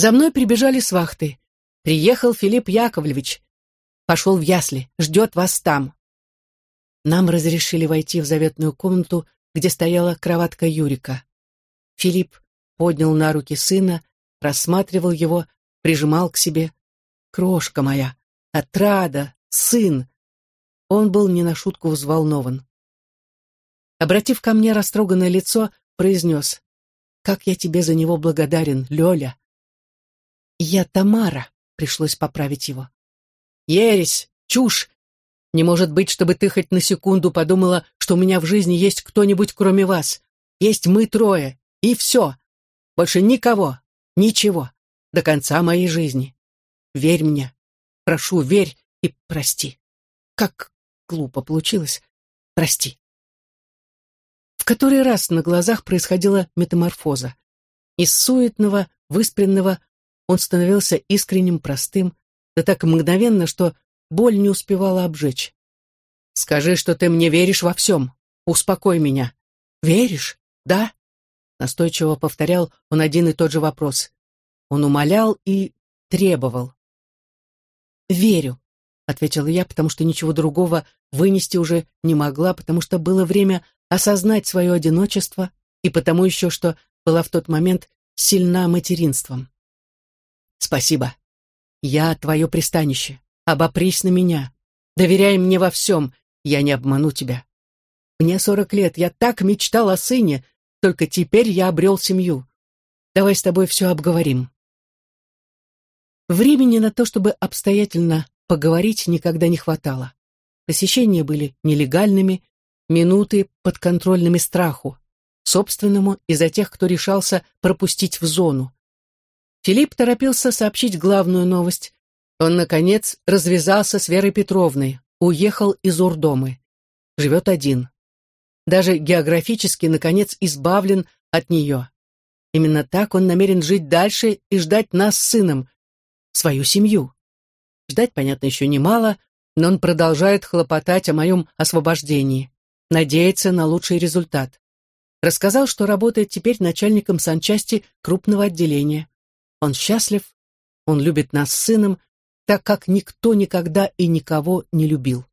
За мной прибежали с вахты. Приехал Филипп Яковлевич. Пошел в ясли, ждет вас там. Нам разрешили войти в заветную комнату, где стояла кроватка Юрика. Филипп поднял на руки сына, рассматривал его, прижимал к себе. «Крошка моя! Отрада! Сын!» Он был не на шутку взволнован. Обратив ко мне растроганное лицо, произнес, «Как я тебе за него благодарен, Лёля!» «Я Тамара», — пришлось поправить его. «Ересь! Чушь! Не может быть, чтобы ты хоть на секунду подумала, что у меня в жизни есть кто-нибудь, кроме вас. Есть мы трое, и все. Больше никого, ничего, до конца моей жизни. Верь мне. Прошу, верь и прости. Как глупо получилось. Прости. В который раз на глазах происходила метаморфоза. Из суетного, выспренного он становился искренним, простым, да так мгновенно, что боль не успевала обжечь. «Скажи, что ты мне веришь во всем. Успокой меня. Веришь? Да?» Настойчиво повторял он один и тот же вопрос. Он умолял и требовал. «Верю», — ответила я, потому что ничего другого вынести уже не могла, потому что было время осознать свое одиночество и потому еще, что была в тот момент сильна материнством. «Спасибо. Я твое пристанище. Обопрись на меня. Доверяй мне во всем. Я не обману тебя. Мне сорок лет. Я так мечтал о сыне. Только теперь я обрел семью. Давай с тобой все обговорим. Времени на то, чтобы обстоятельно поговорить, никогда не хватало. Посещения были нелегальными, минуты подконтрольными страху, собственному и за тех, кто решался пропустить в зону. Филипп торопился сообщить главную новость. Он, наконец, развязался с Верой Петровной, уехал из Урдомы. Живет один. Даже географически, наконец, избавлен от нее. Именно так он намерен жить дальше и ждать нас с сыном, свою семью. Ждать, понятно, еще немало, но он продолжает хлопотать о моем освобождении, надеется на лучший результат. Рассказал, что работает теперь начальником санчасти крупного отделения. Он счастлив, он любит нас с сыном, так как никто никогда и никого не любил.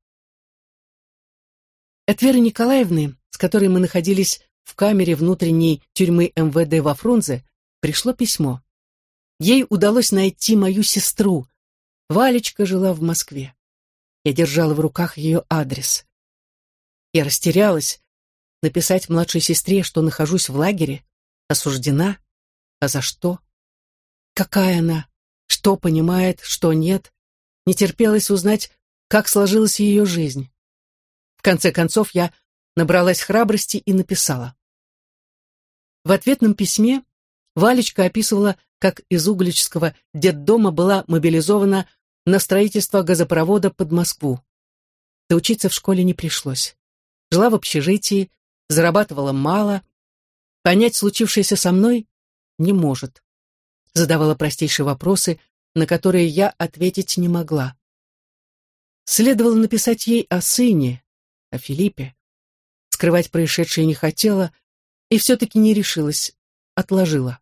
От Веры Николаевны, с которой мы находились в камере внутренней тюрьмы МВД во Фрунзе, пришло письмо. Ей удалось найти мою сестру. Валечка жила в Москве. Я держала в руках ее адрес. Я растерялась. Написать младшей сестре, что нахожусь в лагере, осуждена, а за что? Какая она? Что понимает, что нет? Не терпелось узнать, как сложилась ее жизнь. В конце концов, я набралась храбрости и написала. В ответном письме Валечка описывала, как из Угличского детдома была мобилизована на строительство газопровода под Москву. Доучиться в школе не пришлось. Жила в общежитии, зарабатывала мало. Понять случившееся со мной не может задавала простейшие вопросы, на которые я ответить не могла. Следовало написать ей о сыне, о Филиппе. Скрывать происшедшее не хотела и все-таки не решилась, отложила.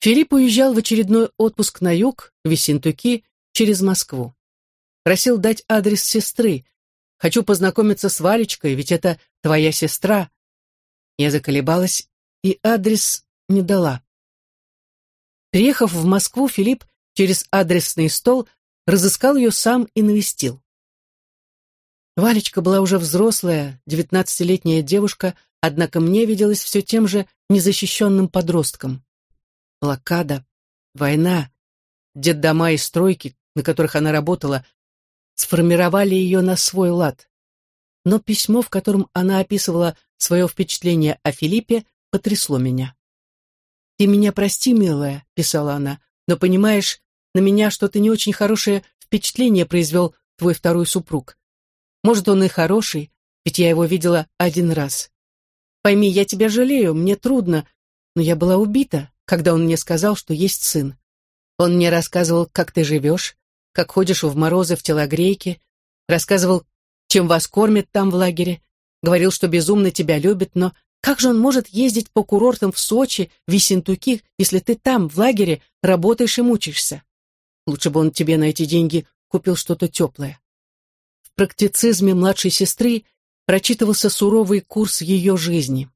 Филипп уезжал в очередной отпуск на юг, в Висентуки, через Москву. Просил дать адрес сестры. «Хочу познакомиться с Валечкой, ведь это твоя сестра». Я заколебалась и адрес не дала. Приехав в Москву, Филипп через адресный стол разыскал ее сам и навестил. Валечка была уже взрослая, девятнадцатилетняя девушка, однако мне виделась все тем же незащищенным подростком. Блокада, война, детдома и стройки, на которых она работала, сформировали ее на свой лад. Но письмо, в котором она описывала свое впечатление о Филиппе, потрясло меня. «Ты меня прости, милая», — писала она, «но, понимаешь, на меня что-то не очень хорошее впечатление произвел твой второй супруг. Может, он и хороший, ведь я его видела один раз. Пойми, я тебя жалею, мне трудно, но я была убита, когда он мне сказал, что есть сын. Он мне рассказывал, как ты живешь, как ходишь в морозы в телогрейке, рассказывал, чем вас кормят там в лагере, говорил, что безумно тебя любит, но Как же он может ездить по курортам в Сочи, в Ессентуки, если ты там, в лагере, работаешь и мучаешься? Лучше бы он тебе на эти деньги купил что-то теплое. В практицизме младшей сестры прочитывался суровый курс ее жизни.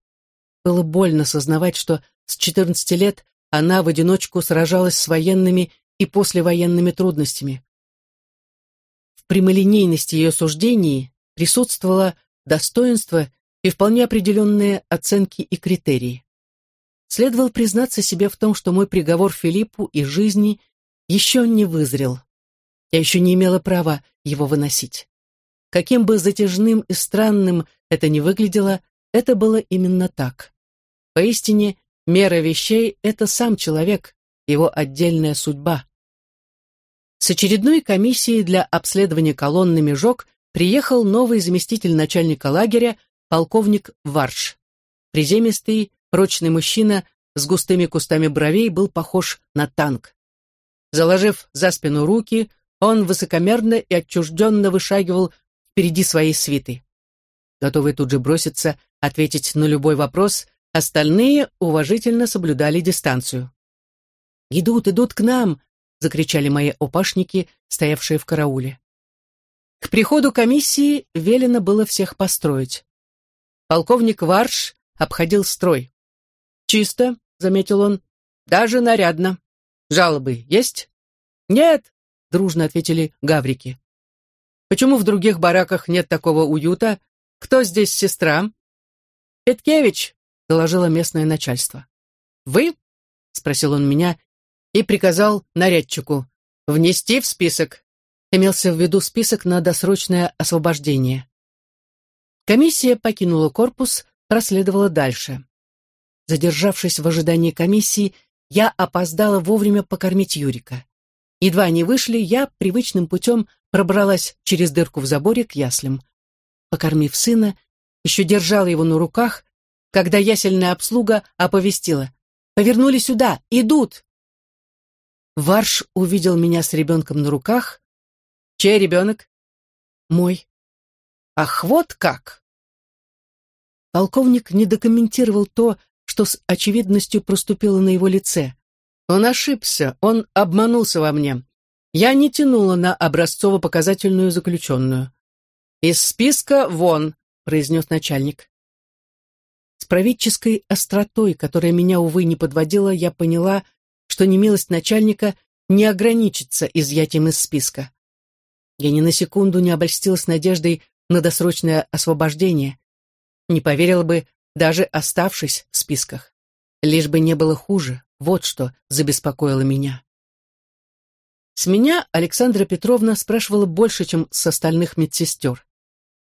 Было больно сознавать, что с 14 лет она в одиночку сражалась с военными и послевоенными трудностями. В прямолинейности ее суждений присутствовало достоинство и вполне определенные оценки и критерии. Следовало признаться себе в том, что мой приговор Филиппу и жизни еще не вызрел. Я еще не имела права его выносить. Каким бы затяжным и странным это ни выглядело, это было именно так. Поистине, мера вещей — это сам человек, его отдельная судьба. С очередной комиссией для обследования колонны межок приехал новый заместитель начальника лагеря полковник Варш. Приземистый, прочный мужчина с густыми кустами бровей был похож на танк. Заложив за спину руки, он высокомерно и отчужденно вышагивал впереди своей свиты. Готовый тут же броситься, ответить на любой вопрос, остальные уважительно соблюдали дистанцию. «Идут, идут к нам!» — закричали мои опашники, стоявшие в карауле. К приходу комиссии велено было всех построить. Полковник Варш обходил строй. «Чисто», — заметил он, — «даже нарядно. Жалобы есть?» «Нет», — дружно ответили гаврики. «Почему в других бараках нет такого уюта? Кто здесь сестра?» «Петкевич», — доложило местное начальство. «Вы?» — спросил он меня и приказал нарядчику внести в список. Имелся в виду список на досрочное освобождение. Комиссия покинула корпус, проследовала дальше. Задержавшись в ожидании комиссии, я опоздала вовремя покормить Юрика. Едва они вышли, я привычным путем пробралась через дырку в заборе к яслям. Покормив сына, еще держала его на руках, когда ясельная обслуга оповестила. «Повернули сюда! Идут!» Варш увидел меня с ребенком на руках. «Чей ребенок?» «Мой». Ах, вот как! Полковник не докомментировал то, что с очевидностью проступило на его лице. Он ошибся, он обманулся во мне. Я не тянула на образцово-показательную заключенную. «Из списка вон», — произнес начальник. С правительской остротой, которая меня, увы, не подводила, я поняла, что немилость начальника не ограничится изъятием из списка. Я ни на секунду не обольстилась надеждой на досрочное освобождение. Не поверила бы, даже оставшись в списках. Лишь бы не было хуже, вот что забеспокоило меня. С меня Александра Петровна спрашивала больше, чем с остальных медсестер.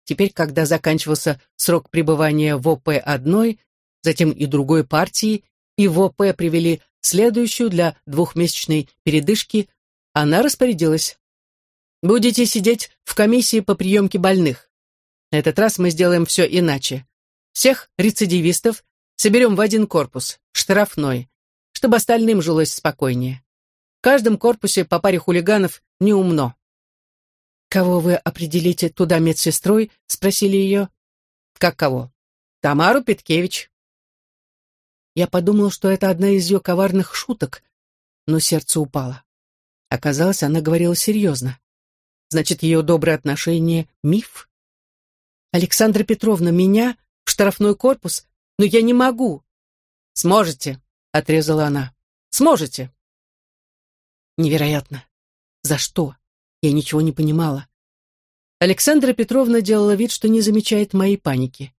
Теперь, когда заканчивался срок пребывания в ОП одной, затем и другой партии, и в ОП привели следующую для двухмесячной передышки, она распорядилась. Будете сидеть в комиссии по приемке больных. На этот раз мы сделаем все иначе. Всех рецидивистов соберем в один корпус, штрафной, чтобы остальным жилось спокойнее. В каждом корпусе по паре хулиганов неумно. «Кого вы определите туда медсестрой?» — спросили ее. «Как кого?» «Тамару Петкевич». Я подумал, что это одна из ее коварных шуток, но сердце упало. Оказалось, она говорила серьезно. Значит, ее доброе отношение — миф? Александра Петровна, меня в штрафной корпус? Но я не могу. Сможете, — отрезала она. Сможете. Невероятно. За что? Я ничего не понимала. Александра Петровна делала вид, что не замечает моей паники.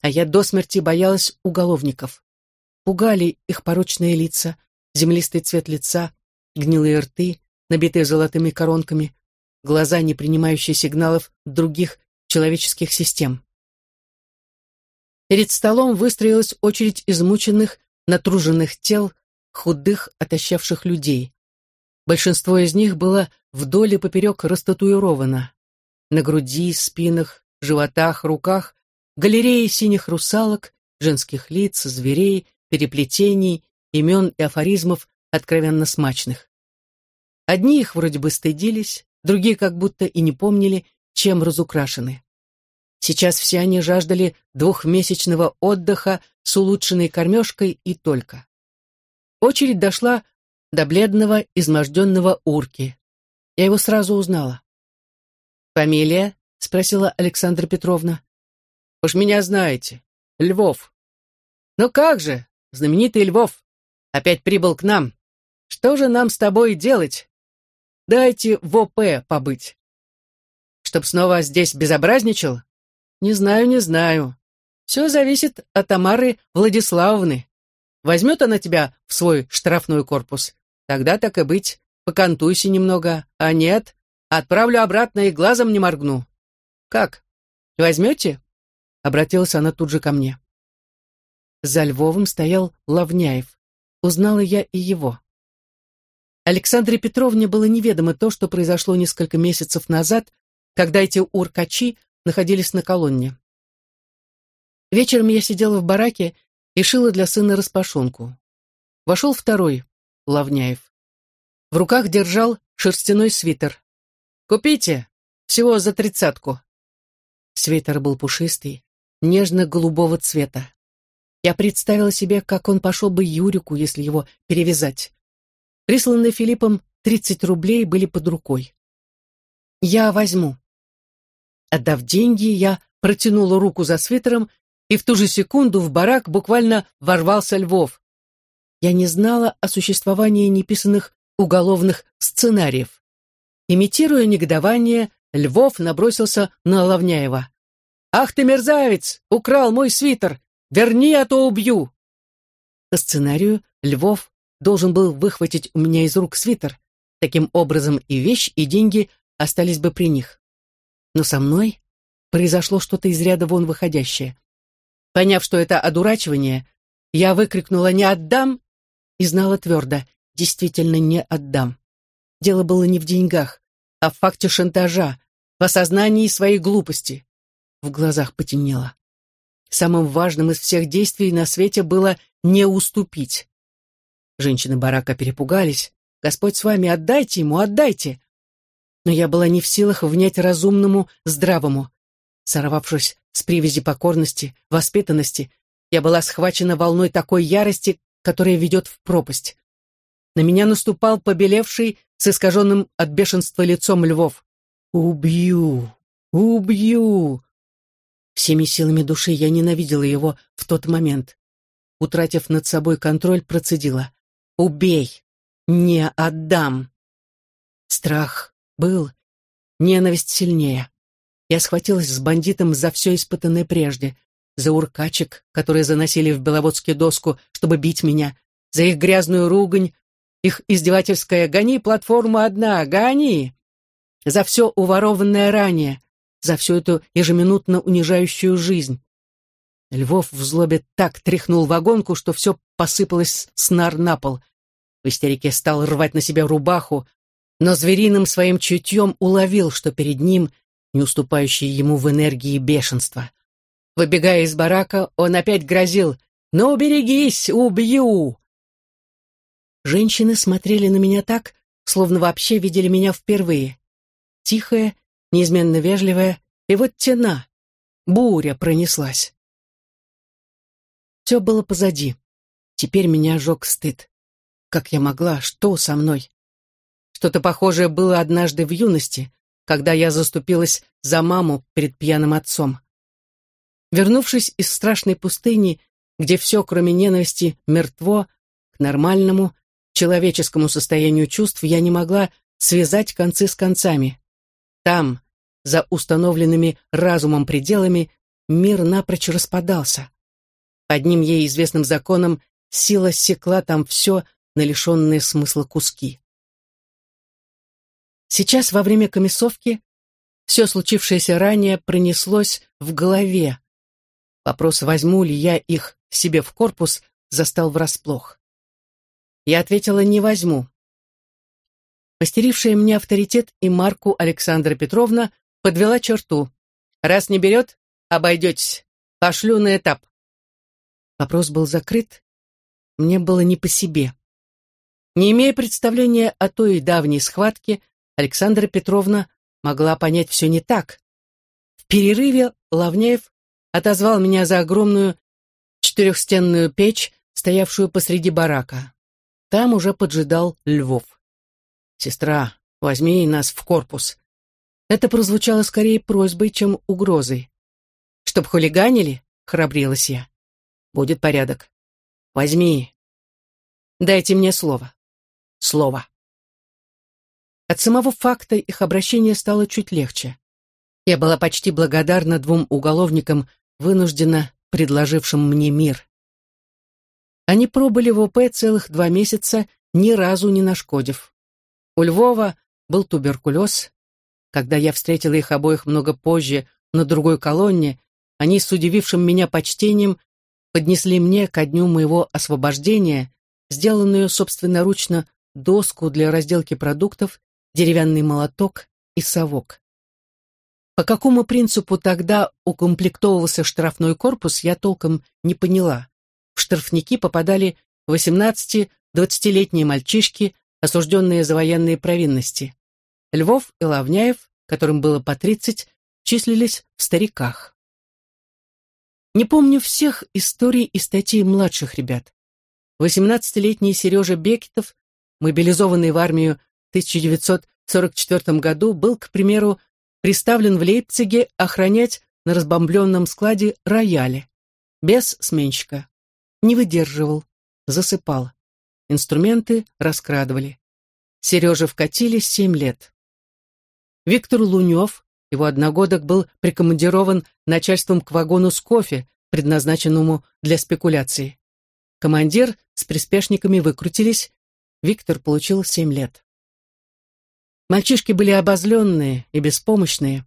А я до смерти боялась уголовников. Пугали их порочные лица, землистый цвет лица, гнилые рты, набитые золотыми коронками, глаза, не принимающие сигналов других человеческих систем. Перед столом выстроилась очередь измученных, натруженных тел, худых, отощавших людей. Большинство из них было вдоль и поперек растатуировано. На груди, спинах, животах, руках галереи синих русалок, женских лиц, зверей, переплетений, имен и афоризмов откровенно смачных. Одни их вроде бы стыдились, другие как будто и не помнили, чем разукрашены. Сейчас все они жаждали двухмесячного отдыха с улучшенной кормежкой и только. Очередь дошла до бледного, изможденного урки. Я его сразу узнала. «Фамилия?» — спросила Александра Петровна. «Уж меня знаете. Львов». «Ну как же, знаменитый Львов, опять прибыл к нам. Что же нам с тобой делать? Дайте в ОП побыть». «Чтоб снова здесь безобразничал?» «Не знаю, не знаю. Все зависит от Тамары Владиславовны. Возьмет она тебя в свой штрафной корпус, тогда так и быть, покантуйся немного, а нет, отправлю обратно и глазом не моргну. Как, возьмете?» Обратилась она тут же ко мне. За Львовым стоял Лавняев. Узнала я и его. Александре Петровне было неведомо то, что произошло несколько месяцев назад, когда эти уркачи находились на колонне. Вечером я сидела в бараке и шила для сына распашонку. Вошел второй, Лавняев. В руках держал шерстяной свитер. «Купите! Всего за тридцатку!» Свитер был пушистый, нежно-голубого цвета. Я представила себе, как он пошел бы Юрику, если его перевязать. Присланные Филиппом тридцать рублей были под рукой. «Я возьму». Отдав деньги, я протянула руку за свитером и в ту же секунду в барак буквально ворвался Львов. Я не знала о существовании неписанных уголовных сценариев. Имитируя негодование, Львов набросился на Лавняева. «Ах ты, мерзавец! Украл мой свитер! Верни, а то убью!» По сценарию Львов должен был выхватить у меня из рук свитер. Таким образом и вещь, и деньги остались бы при них. Но со мной произошло что-то из ряда вон выходящее. Поняв, что это одурачивание, я выкрикнула «Не отдам!» и знала твердо «Действительно не отдам». Дело было не в деньгах, а в факте шантажа, в осознании своей глупости. В глазах потемнело. Самым важным из всех действий на свете было не уступить. Женщины барака перепугались. «Господь с вами, отдайте ему, отдайте!» Но я была не в силах внять разумному, здравому. Сорвавшись с привязи покорности, воспитанности, я была схвачена волной такой ярости, которая ведет в пропасть. На меня наступал побелевший, с искаженным от бешенства лицом Львов. «Убью! Убью!» Всеми силами души я ненавидела его в тот момент. Утратив над собой контроль, процедила. «Убей! Не отдам!» Страх был, ненависть сильнее. Я схватилась с бандитом за все испытанное прежде, за уркачек, которые заносили в Беловодскую доску, чтобы бить меня, за их грязную ругань, их издевательское «гони платформу одна, гони!» за все уворованное ранее, за всю эту ежеминутно унижающую жизнь. Львов в злобе так тряхнул вагонку, что все посыпалось с нар на пол. В истерике стал рвать на себя рубаху, но звериным своим чутьем уловил, что перед ним не уступающий ему в энергии бешенства. Выбегая из барака, он опять грозил «Ну, берегись, убью!» Женщины смотрели на меня так, словно вообще видели меня впервые. Тихая, неизменно вежливая, и вот тена, буря пронеслась. Все было позади. Теперь меня жег стыд. Как я могла? Что со мной? Что-то похожее было однажды в юности, когда я заступилась за маму перед пьяным отцом. Вернувшись из страшной пустыни, где все, кроме ненависти, мертво, к нормальному, человеческому состоянию чувств, я не могла связать концы с концами. Там, за установленными разумом пределами, мир напрочь распадался. Одним ей известным законом сила секла там все на лишенные смысла куски. Сейчас, во время комиссовки, все случившееся ранее пронеслось в голове. Вопрос, возьму ли я их себе в корпус, застал врасплох. Я ответила, не возьму. Постерившая мне авторитет и марку Александра Петровна подвела черту. Раз не берет, обойдетесь. Пошлю на этап. Вопрос был закрыт. Мне было не по себе. Не имея представления о той давней схватке, Александра Петровна могла понять все не так. В перерыве Лавнеев отозвал меня за огромную четырехстенную печь, стоявшую посреди барака. Там уже поджидал Львов. «Сестра, возьми нас в корпус». Это прозвучало скорее просьбой, чем угрозой. «Чтоб хулиганили?» — храбрилась я. «Будет порядок. Возьми. Дайте мне слово. Слово». От самого факта их обращения стало чуть легче. Я была почти благодарна двум уголовникам, вынужденно предложившим мне мир. Они пробыли в ОП целых два месяца, ни разу не нашкодив. У Львова был туберкулез. Когда я встретила их обоих много позже на другой колонне, они с удивившим меня почтением поднесли мне ко дню моего освобождения сделанную собственноручно доску для разделки продуктов деревянный молоток и совок. По какому принципу тогда укомплектовывался штрафной корпус, я толком не поняла. В штрафники попадали 18-20-летние мальчишки, осужденные за военные провинности. Львов и Лавняев, которым было по 30, числились в стариках. Не помню всех историй и статей младших ребят. 18-летний Сережа Бекетов, мобилизованный в армию 1944 году был, к примеру, приставлен в Лейпциге охранять на разбомбленном складе рояле. Без сменщика. Не выдерживал. Засыпал. Инструменты раскрадывали. Сереже вкатили семь лет. Виктор Лунев, его одногодок, был прикомандирован начальством к вагону с кофе, предназначенному для спекуляции. Командир с приспешниками выкрутились, Виктор получил семь лет. Мальчишки были обозленные и беспомощные,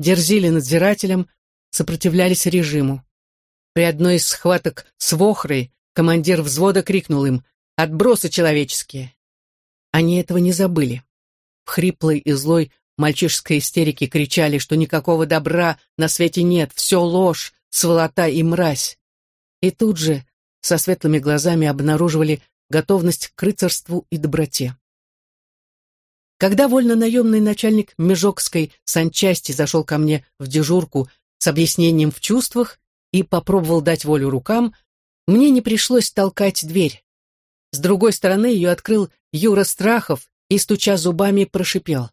дерзили надзирателям, сопротивлялись режиму. При одной из схваток с Вохрой командир взвода крикнул им «Отбросы человеческие!». Они этого не забыли. В хриплой и злой мальчишской истерике кричали, что никакого добра на свете нет, все ложь, сволота и мразь. И тут же со светлыми глазами обнаруживали готовность к рыцарству и доброте. Когда вольно-наемный начальник Межокской санчасти зашел ко мне в дежурку с объяснением в чувствах и попробовал дать волю рукам, мне не пришлось толкать дверь. С другой стороны ее открыл Юра Страхов и, стуча зубами, прошипел.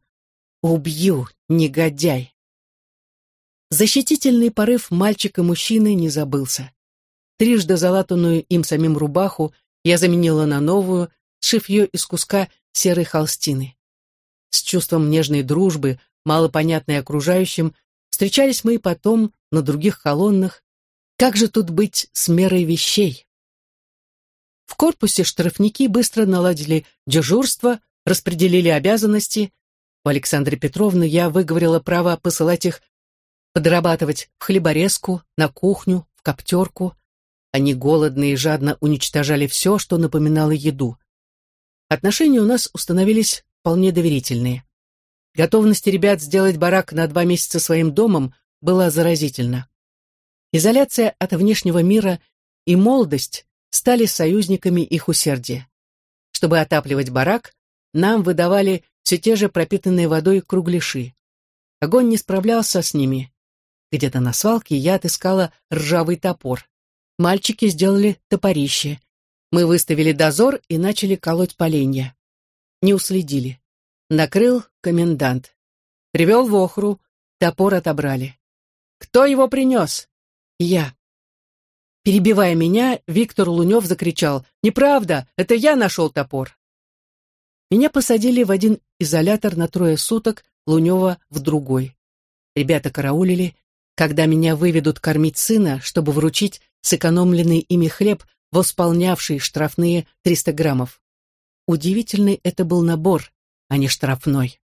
«Убью, негодяй!» Защитительный порыв мальчика-мужчины не забылся. Трижды залатанную им самим рубаху я заменила на новую, сшив ее из куска серой холстины с чувством нежной дружбы, малопонятной окружающим, встречались мы и потом на других колоннах. Как же тут быть с мерой вещей? В корпусе штрафники быстро наладили дежурство, распределили обязанности. У Александры Петровны я выговорила право посылать их подрабатывать в хлеборезку, на кухню, в коптерку. Они голодные и жадно уничтожали все, что напоминало еду. Отношения у нас установились вполне доверительные. Готовность ребят сделать барак на два месяца своим домом была заразительна. Изоляция от внешнего мира и молодость стали союзниками их усердия. Чтобы отапливать барак, нам выдавали все те же пропитанные водой кругляши. Огонь не справлялся с ними. Где-то на свалке я отыскала ржавый топор. Мальчики сделали топорище. Мы выставили дозор и начали колоть поленья не уследили. Накрыл комендант. Привел в охру, топор отобрали. «Кто его принес?» «Я». Перебивая меня, Виктор Лунев закричал «Неправда! Это я нашел топор!» Меня посадили в один изолятор на трое суток, Лунева в другой. Ребята караулили, когда меня выведут кормить сына, чтобы вручить сэкономленный ими хлеб, восполнявший штрафные 300 граммов. Удивительный это был набор, а не штрафной.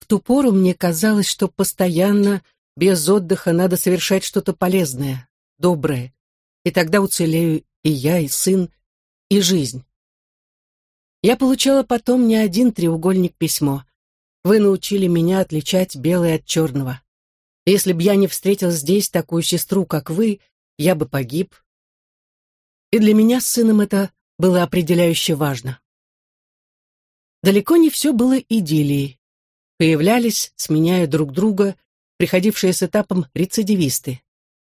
В ту пору мне казалось, что постоянно, без отдыха, надо совершать что-то полезное, доброе, и тогда уцелею и я, и сын, и жизнь. Я получала потом не один треугольник письмо. Вы научили меня отличать белое от черного. Если б я не встретил здесь такую сестру, как вы, я бы погиб. И для меня с сыном это было определяюще важно. Далеко не все было идиллией. Появлялись, сменяя друг друга, приходившие с этапом рецидивисты.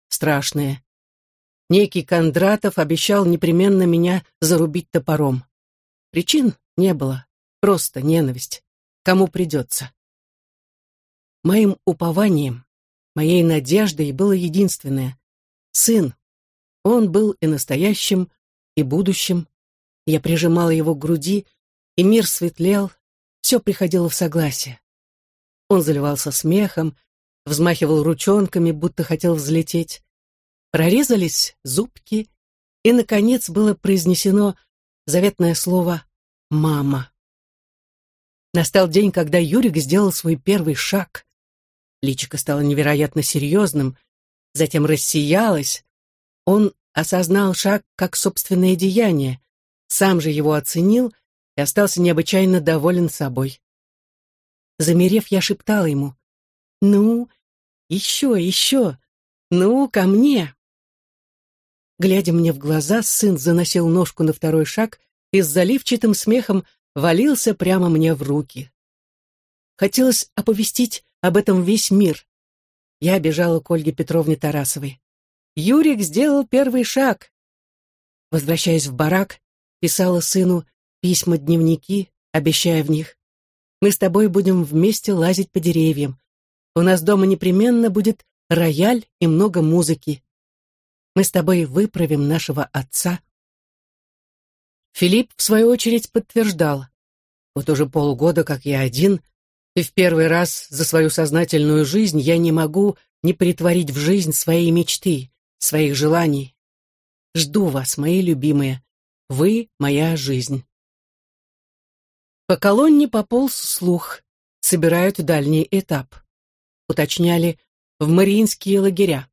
Страшные. Некий Кондратов обещал непременно меня зарубить топором. Причин не было, просто ненависть. Кому придется. Моим упованием, моей надеждой было единственное — сын. Он был и настоящим, и будущим. Я прижимала его к груди, и мир светлел, все приходило в согласие. Он заливался смехом, взмахивал ручонками, будто хотел взлететь. Прорезались зубки, и, наконец, было произнесено заветное слово «мама». Настал день, когда Юрик сделал свой первый шаг. Личико стало невероятно серьезным, затем рассиялось. Он осознал шаг как собственное деяние, сам же его оценил и остался необычайно доволен собой. Замерев, я шептала ему, «Ну, еще, еще, ну, ко мне!» Глядя мне в глаза, сын заносил ножку на второй шаг и с заливчатым смехом валился прямо мне в руки. Хотелось оповестить об этом весь мир. Я бежала к Ольге Петровне Тарасовой. Юрик сделал первый шаг. Возвращаясь в барак, писала сыну письма-дневники, обещая в них. Мы с тобой будем вместе лазить по деревьям. У нас дома непременно будет рояль и много музыки. Мы с тобой выправим нашего отца. Филипп, в свою очередь, подтверждал. Вот уже полгода, как я один, и в первый раз за свою сознательную жизнь я не могу не притворить в жизнь свои мечты, своих желаний. Жду вас, мои любимые. Вы — моя жизнь. По колонне пополз слух. Собирают дальний этап. Уточняли в Мариинские лагеря.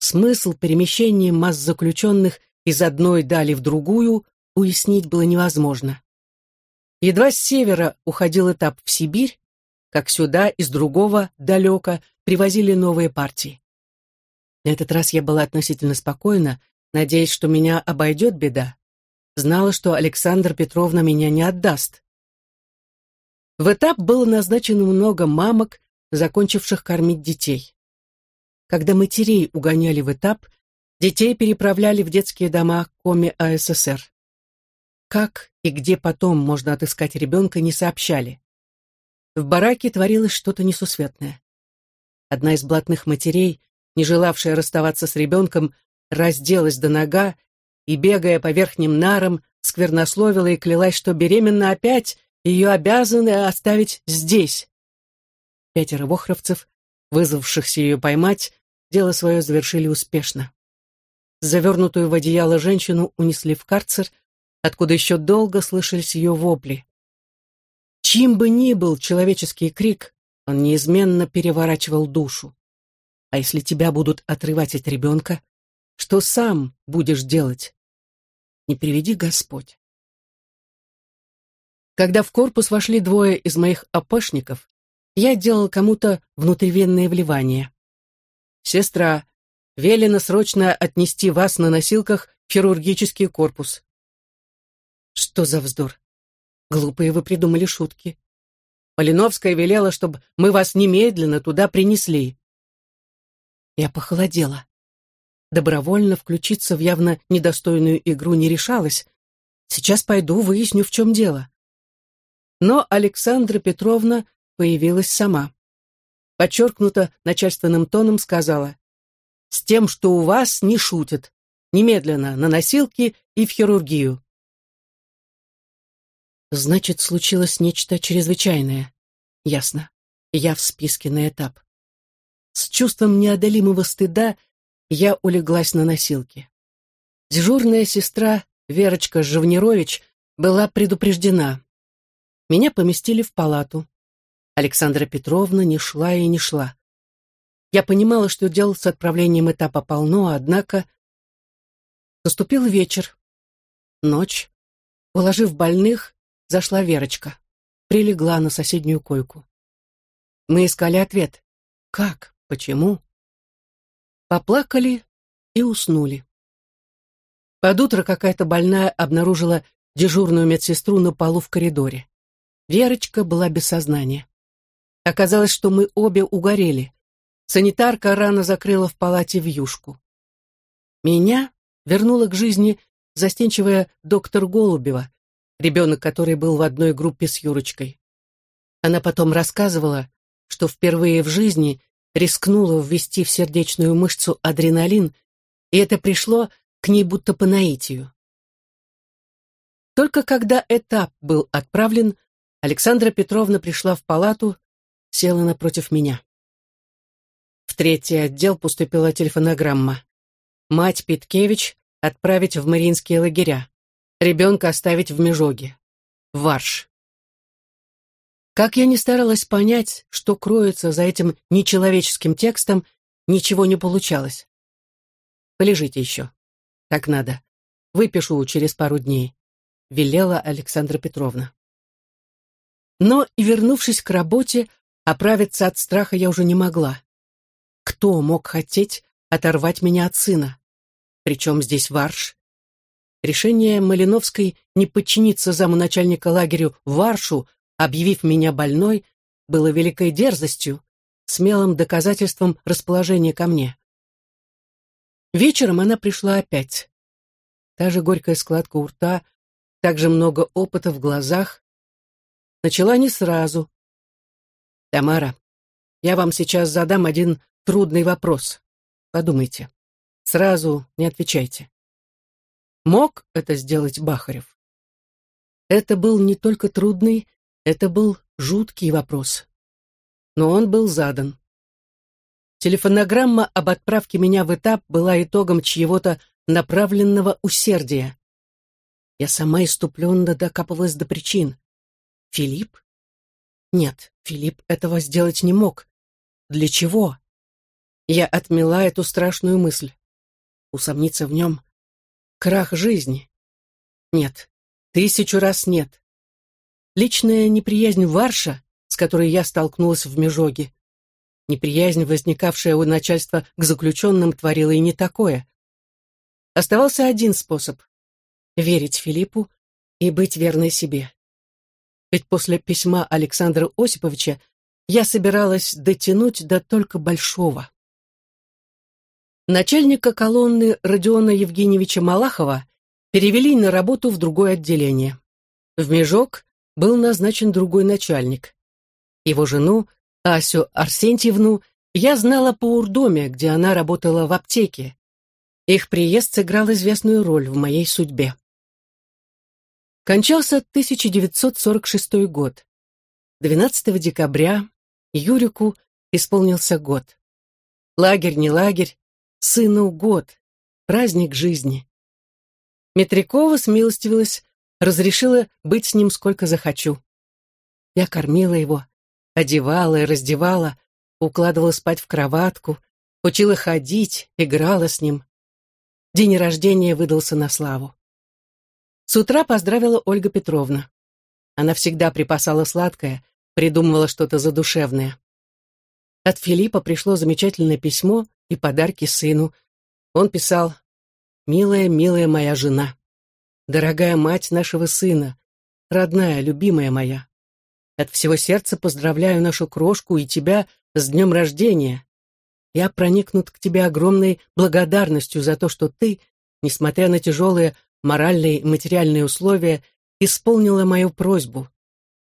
Смысл перемещения масс заключенных из одной дали в другую уяснить было невозможно. Едва с севера уходил этап в Сибирь, как сюда из другого, далеко, привозили новые партии. На этот раз я была относительно спокойна, надеясь, что меня обойдет беда. Знала, что Александра Петровна меня не отдаст. В этап было назначено много мамок, закончивших кормить детей. Когда матерей угоняли в этап, детей переправляли в детские дома Коми АССР. Как и где потом можно отыскать ребенка, не сообщали. В бараке творилось что-то несусветное. Одна из блатных матерей, не желавшая расставаться с ребенком, разделась до нога и, бегая по верхним нарам, сквернословила и клялась, что беременна опять, ее обязаны оставить здесь. Пятеро вохровцев, вызвавшихся ее поймать, дело свое завершили успешно. Завернутую в одеяло женщину унесли в карцер, откуда еще долго слышались ее вопли. Чьим бы ни был человеческий крик, он неизменно переворачивал душу. А если тебя будут отрывать от ребенка, что сам будешь делать? Не приведи Господь. Когда в корпус вошли двое из моих опошников, я делал кому-то внутривенное вливание. «Сестра, велено срочно отнести вас на носилках в хирургический корпус». Что за вздор? Глупые вы придумали шутки. Малиновская велела, чтобы мы вас немедленно туда принесли. Я похолодела. Добровольно включиться в явно недостойную игру не решалась. Сейчас пойду, выясню, в чем дело. Но Александра Петровна появилась сама. Подчеркнуто начальственным тоном сказала, «С тем, что у вас не шутят. Немедленно на носилки и в хирургию». Значит, случилось нечто чрезвычайное. Ясно. Я в списке на этап. С чувством неодолимого стыда я улеглась на носилки. Дежурная сестра Верочка Живнирович была предупреждена. Меня поместили в палату. Александра Петровна не шла и не шла. Я понимала, что дел с отправлением этапа полно, однако... Наступил вечер. Ночь. Уложив больных, зашла Верочка. Прилегла на соседнюю койку. Мы искали ответ. Как? Почему? Поплакали и уснули. Под утро какая-то больная обнаружила дежурную медсестру на полу в коридоре. Верочка была без сознания. Оказалось, что мы обе угорели. санитарка рано закрыла в палате вьюшку. Меня вернула к жизни застенчивая доктор Голубева, ребенок который был в одной группе с Юрочкой. Она потом рассказывала, что впервые в жизни рискнула ввести в сердечную мышцу адреналин, и это пришло к ней будто по наитию. Только когда этап был отправлен, Александра Петровна пришла в палату, села напротив меня. В третий отдел поступила телефонограмма. Мать Питкевич отправить в Мариинские лагеря. Ребенка оставить в Межоге. Варш. Как я не старалась понять, что кроется за этим нечеловеческим текстом, ничего не получалось. Полежите еще. Так надо. Выпишу через пару дней, велела Александра Петровна. Но и вернувшись к работе, оправиться от страха я уже не могла. Кто мог хотеть оторвать меня от сына? Причем здесь Варш? Решение Малиновской не подчиниться заму начальника лагерю Варшу объявив меня больной, было великой дерзостью, смелым доказательством расположения ко мне. Вечером она пришла опять. Та же горькая складка у рта, так же много опыта в глазах. Начала не сразу. «Тамара, я вам сейчас задам один трудный вопрос. Подумайте. Сразу не отвечайте. Мог это сделать Бахарев? Это был не только трудный, это был жуткий вопрос. Но он был задан. Телефонограмма об отправке меня в этап была итогом чьего-то направленного усердия. Я сама иступленно докапывалась до причин. Филипп? Нет, Филипп этого сделать не мог. Для чего? Я отмела эту страшную мысль. Усомниться в нем — крах жизни. Нет, тысячу раз нет. Личная неприязнь Варша, с которой я столкнулась в Межоге. Неприязнь, возникавшая у начальства к заключенным, творила и не такое. Оставался один способ — верить Филиппу и быть верной себе. Ведь после письма Александра Осиповича я собиралась дотянуть до только большого. Начальника колонны Родиона Евгеньевича Малахова перевели на работу в другое отделение. В Межок был назначен другой начальник. Его жену, Асю Арсентьевну, я знала по урдоме, где она работала в аптеке. Их приезд сыграл известную роль в моей судьбе. Кончался 1946 год. 12 декабря Юрику исполнился год. Лагерь не лагерь, сыну год, праздник жизни. Метрякова смилостивилась разрешила быть с ним сколько захочу. Я кормила его, одевала и раздевала, укладывала спать в кроватку, учила ходить, играла с ним. День рождения выдался на славу. С утра поздравила Ольга Петровна. Она всегда припасала сладкое, придумывала что-то задушевное. От Филиппа пришло замечательное письмо и подарки сыну. Он писал «Милая, милая моя жена» дорогая мать нашего сына, родная, любимая моя. От всего сердца поздравляю нашу крошку и тебя с днем рождения. Я проникнут к тебе огромной благодарностью за то, что ты, несмотря на тяжелые моральные и материальные условия, исполнила мою просьбу,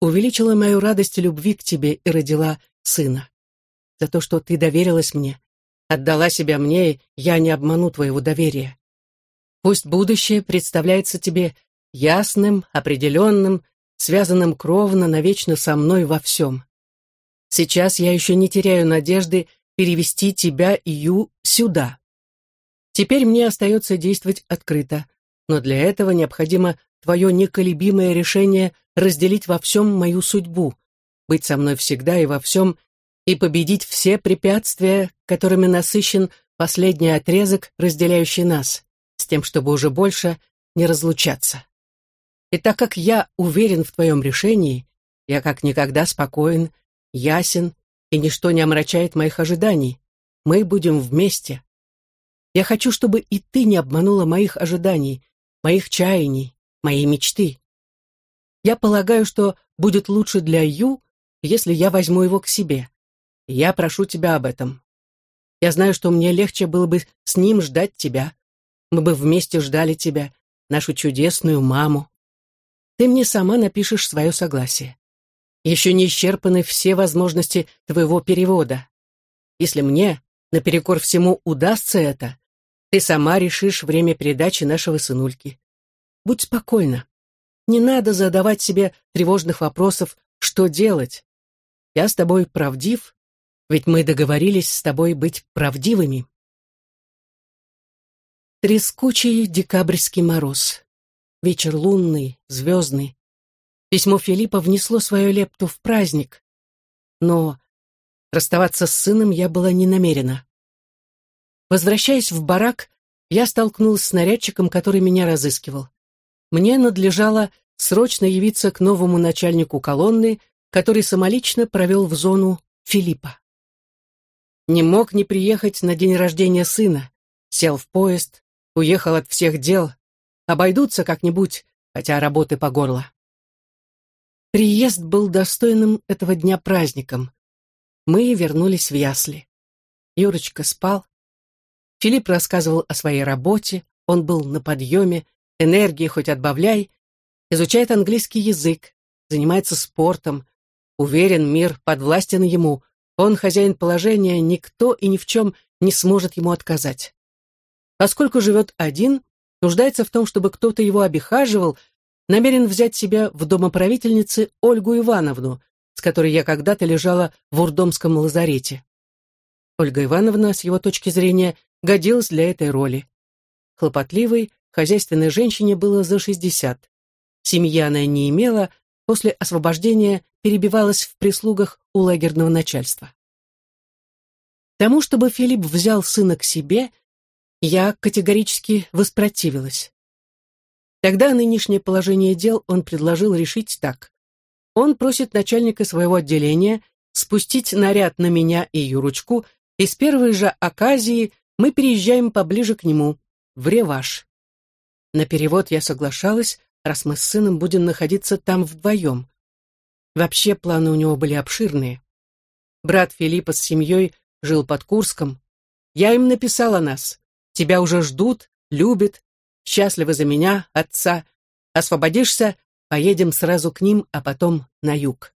увеличила мою радость и любви к тебе и родила сына. За то, что ты доверилась мне, отдала себя мне, я не обману твоего доверия. Пусть будущее представляется тебе ясным, определенным, связанным кровно навечно со мной во всем. Сейчас я еще не теряю надежды перевести тебя и Ю сюда. Теперь мне остается действовать открыто, но для этого необходимо твое неколебимое решение разделить во всем мою судьбу, быть со мной всегда и во всем, и победить все препятствия, которыми насыщен последний отрезок, разделяющий нас с тем, чтобы уже больше не разлучаться. И так как я уверен в твоем решении, я как никогда спокоен, ясен, и ничто не омрачает моих ожиданий. Мы будем вместе. Я хочу, чтобы и ты не обманула моих ожиданий, моих чаяний, моей мечты. Я полагаю, что будет лучше для Ю, если я возьму его к себе. Я прошу тебя об этом. Я знаю, что мне легче было бы с ним ждать тебя. Мы бы вместе ждали тебя, нашу чудесную маму. Ты мне сама напишешь свое согласие. Еще не исчерпаны все возможности твоего перевода. Если мне, наперекор всему, удастся это, ты сама решишь время передачи нашего сынульки. Будь спокойна. Не надо задавать себе тревожных вопросов, что делать. Я с тобой правдив, ведь мы договорились с тобой быть правдивыми. Трескучий декабрьский мороз. Вечер лунный, звездный. Письмо Филиппа внесло свою лепту в праздник. Но расставаться с сыном я была не намерена. Возвращаясь в барак, я столкнулась с нарядчиком, который меня разыскивал. Мне надлежало срочно явиться к новому начальнику колонны, который самолично провел в зону Филиппа. Не мог не приехать на день рождения сына. Сел в поезд, уехал от всех дел. Обойдутся как-нибудь, хотя работы по горло. Приезд был достойным этого дня праздником. Мы вернулись в ясли. Юрочка спал. Филипп рассказывал о своей работе, он был на подъеме, энергии хоть отбавляй, изучает английский язык, занимается спортом, уверен, мир подвластен ему, он хозяин положения, никто и ни в чем не сможет ему отказать. Поскольку живет один, нуждается в том, чтобы кто-то его обихаживал, намерен взять себя в домоправительнице Ольгу Ивановну, с которой я когда-то лежала в Урдомском лазарете. Ольга Ивановна, с его точки зрения, годилась для этой роли. Хлопотливой, хозяйственной женщине было за 60. Семьи она не имела, после освобождения перебивалась в прислугах у лагерного начальства. Тому, чтобы Филипп взял сына к себе, я категорически воспротивилась. Тогда нынешнее положение дел он предложил решить так. Он просит начальника своего отделения спустить наряд на меня и Юрочку, и с первой же оказии мы переезжаем поближе к нему, в Реваш. На перевод я соглашалась, раз мы с сыном будем находиться там вдвоем. Вообще планы у него были обширные. Брат Филиппа с семьей жил под Курском. Я им написала нас. Тебя уже ждут, любят, счастливы за меня, отца. Освободишься, поедем сразу к ним, а потом на юг.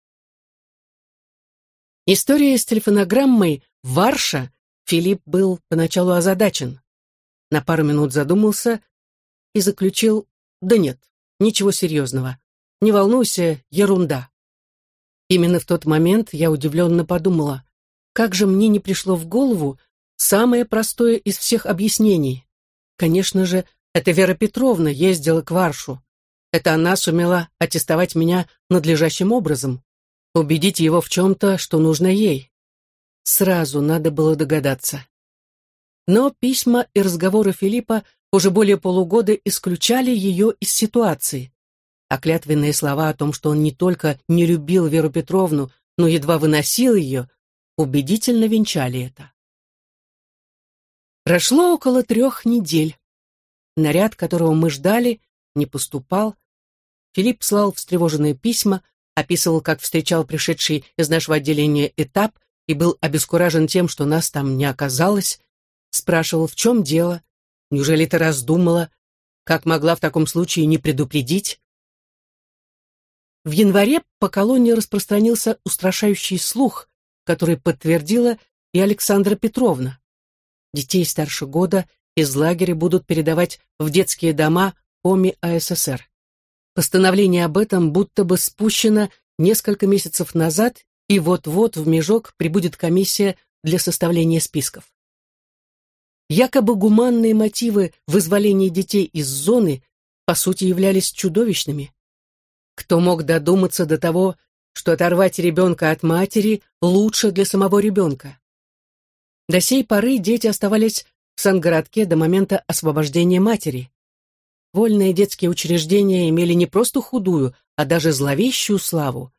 История с телефонограммой «Варша» Филипп был поначалу озадачен. На пару минут задумался, и заключил, да нет, ничего серьезного. Не волнуйся, ерунда. Именно в тот момент я удивленно подумала, как же мне не пришло в голову самое простое из всех объяснений. Конечно же, это Вера Петровна ездила к Варшу. Это она сумела аттестовать меня надлежащим образом, убедить его в чем-то, что нужно ей. Сразу надо было догадаться. Но письма и разговоры Филиппа уже более полугода исключали ее из ситуации. А клятвенные слова о том, что он не только не любил Веру Петровну, но едва выносил ее, убедительно венчали это. Прошло около трех недель. Наряд, которого мы ждали, не поступал. Филипп слал встревоженные письма, описывал, как встречал пришедший из нашего отделения этап и был обескуражен тем, что нас там не оказалось, спрашивал, в чем дело, Неужели ты раздумала? Как могла в таком случае не предупредить? В январе по колонии распространился устрашающий слух, который подтвердила и Александра Петровна. Детей старше года из лагеря будут передавать в детские дома ОМИ АССР. Постановление об этом будто бы спущено несколько месяцев назад, и вот-вот в Межок прибудет комиссия для составления списков. Якобы гуманные мотивы вызволения детей из зоны по сути являлись чудовищными. Кто мог додуматься до того, что оторвать ребенка от матери лучше для самого ребенка? До сей поры дети оставались в Сангородке до момента освобождения матери. Вольные детские учреждения имели не просто худую, а даже зловещую славу.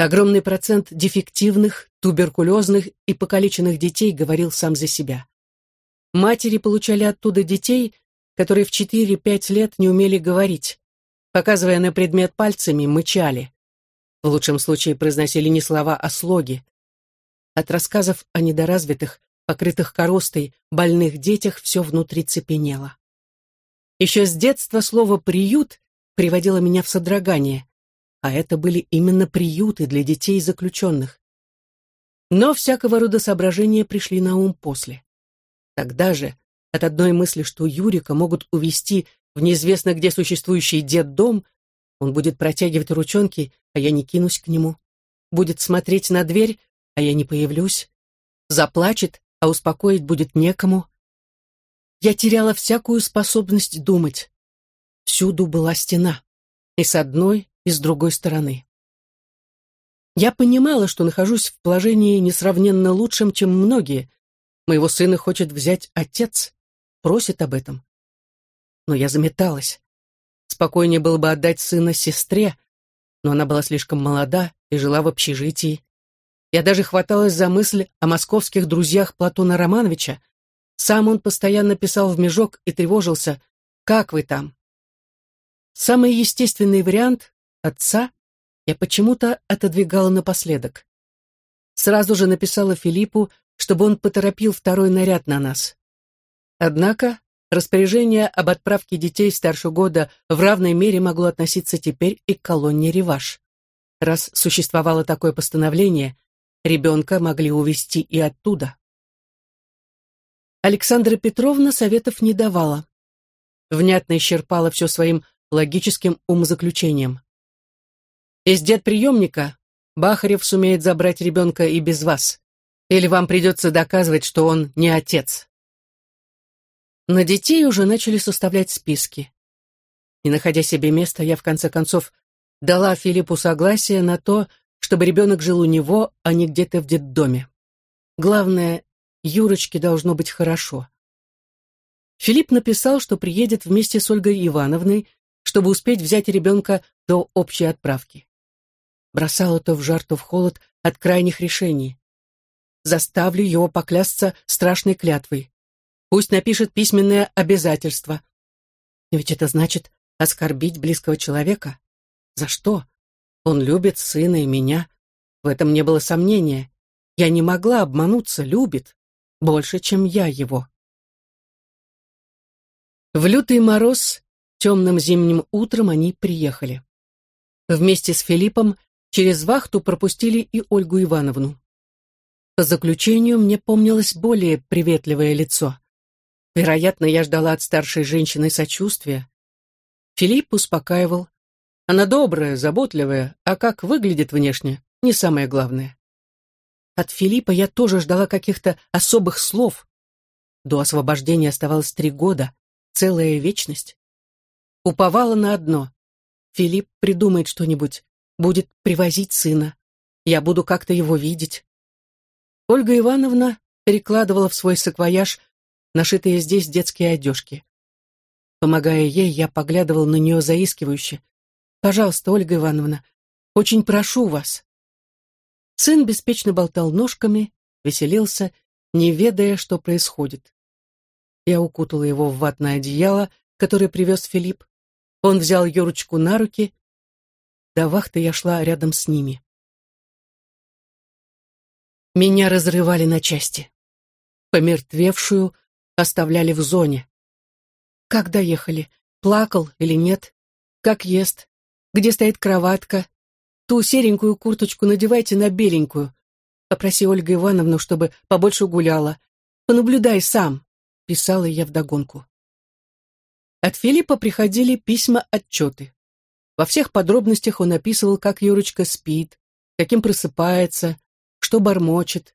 Огромный процент дефективных, туберкулезных и покалеченных детей говорил сам за себя. Матери получали оттуда детей, которые в 4-5 лет не умели говорить. Показывая на предмет пальцами, мычали. В лучшем случае произносили не слова, а слоги. От рассказов о недоразвитых, покрытых коростой, больных детях все внутри цепенело. Еще с детства слово «приют» приводило меня в содрогание, а это были именно приюты для детей заключенных. Но всякого рода соображения пришли на ум после. Тогда же, от одной мысли, что Юрика могут увести в неизвестно где существующий детдом, он будет протягивать ручонки, а я не кинусь к нему. Будет смотреть на дверь, а я не появлюсь. Заплачет, а успокоить будет некому. Я теряла всякую способность думать. Всюду была стена. И с одной, и с другой стороны. Я понимала, что нахожусь в положении несравненно лучшем, чем многие. Моего сына хочет взять отец, просит об этом. Но я заметалась. Спокойнее было бы отдать сына сестре, но она была слишком молода и жила в общежитии. Я даже хваталась за мысль о московских друзьях Платона Романовича. Сам он постоянно писал в межок и тревожился. «Как вы там?» Самый естественный вариант — отца — я почему-то отодвигала напоследок. Сразу же написала Филиппу, чтобы он поторопил второй наряд на нас. Однако распоряжение об отправке детей старше года в равной мере могло относиться теперь и к колонне «Реваш». Раз существовало такое постановление, Ребенка могли увезти и оттуда. Александра Петровна советов не давала. Внятно исчерпала все своим логическим умозаключением. Из дед-приемника Бахарев сумеет забрать ребенка и без вас. Или вам придется доказывать, что он не отец. На детей уже начали составлять списки. Не находя себе места, я в конце концов дала Филиппу согласие на то, чтобы ребенок жил у него, а не где-то в детдоме. Главное, Юрочке должно быть хорошо. Филипп написал, что приедет вместе с Ольгой Ивановной, чтобы успеть взять ребенка до общей отправки. Бросал это в жар, то в холод от крайних решений. Заставлю его поклясться страшной клятвой. Пусть напишет письменное обязательство. Но ведь это значит оскорбить близкого человека. За что? Он любит сына и меня. В этом не было сомнения. Я не могла обмануться, любит. Больше, чем я его. В лютый мороз, темным зимним утром они приехали. Вместе с Филиппом через вахту пропустили и Ольгу Ивановну. По заключению мне помнилось более приветливое лицо. Вероятно, я ждала от старшей женщины сочувствия. Филипп успокаивал, она добрая, заботливая, а как выглядит внешне, не самое главное. От Филиппа я тоже ждала каких-то особых слов. До освобождения оставалось три года, целая вечность. Уповала на одно. Филипп придумает что-нибудь, будет привозить сына. Я буду как-то его видеть. Ольга Ивановна перекладывала в свой саквояж нашитые здесь детские одежки. Помогая ей, я поглядывал на нее заискивающе, Пожалуйста, Ольга Ивановна, очень прошу вас». Сын беспечно болтал ножками, веселился, не ведая, что происходит. Я укутала его в ватное одеяло, которое привез Филипп. Он взял Юрочку на руки. До вахты я шла рядом с ними. Меня разрывали на части. Помертвевшую оставляли в зоне. Как доехали? Плакал или нет? Как ест? где стоит кроватка. Ту серенькую курточку надевайте на беленькую. Попроси Ольгу Ивановну, чтобы побольше гуляла. Понаблюдай сам, писала я вдогонку. От Филиппа приходили письма-отчеты. Во всех подробностях он описывал, как Юрочка спит, каким просыпается, что бормочет.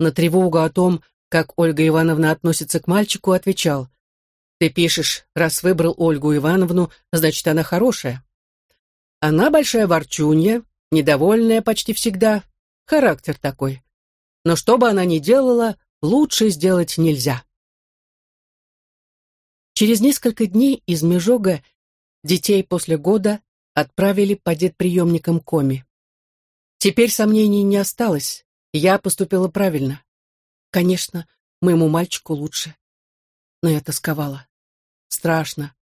На тревогу о том, как Ольга Ивановна относится к мальчику, отвечал. «Ты пишешь, раз выбрал Ольгу Ивановну, значит, она хорошая. Она большая ворчунья, недовольная почти всегда. Характер такой. Но что бы она ни делала, лучше сделать нельзя. Через несколько дней из Межога детей после года отправили по детприемникам Коми. Теперь сомнений не осталось. Я поступила правильно. Конечно, моему мальчику лучше. Но я тосковала. Страшно.